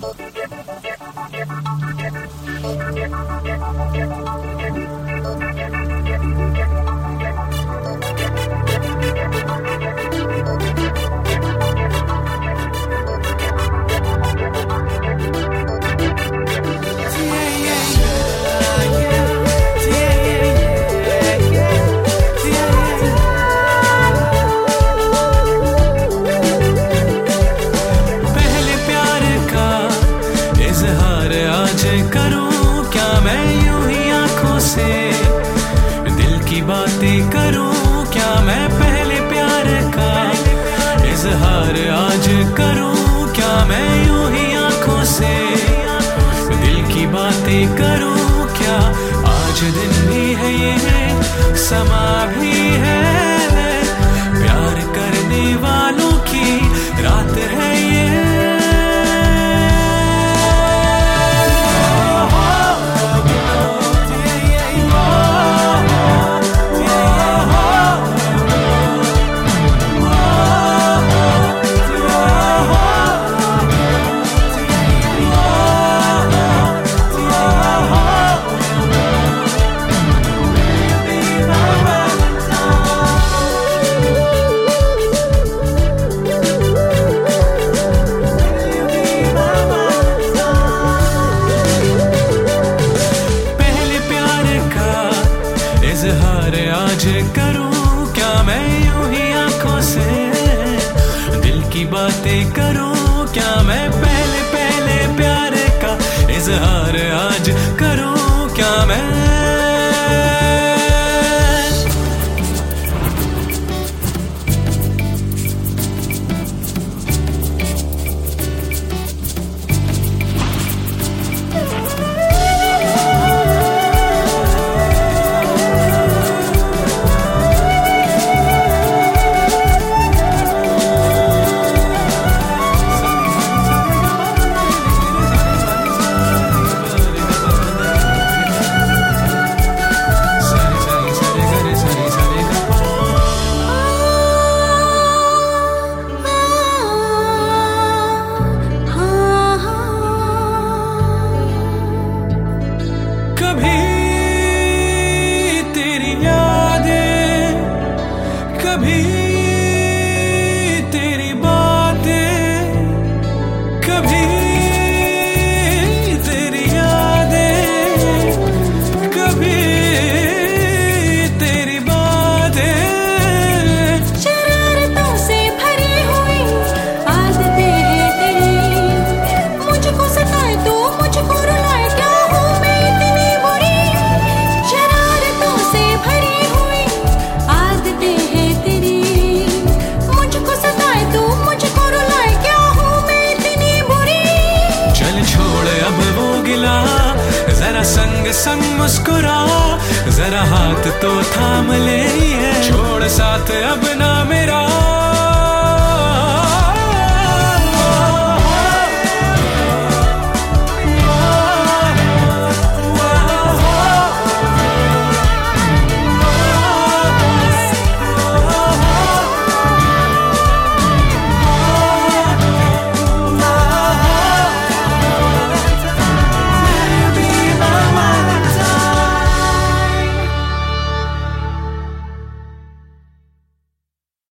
Thank you. बातें करूँ? क्या मैं पहले प्यार का इजहार आज करूँ? क्या मैं यूँ ही आँखों से दिल की बातें करूँ? क्या आज दिन भी है, ये समा भी है? की बातें करूँ? क्या मैं पहले पहले प्यार का इजहार आज करूँ संग मुस्कुरा। जरा हाथ तो थाम ले छोड़ साथ अब ना मेरा।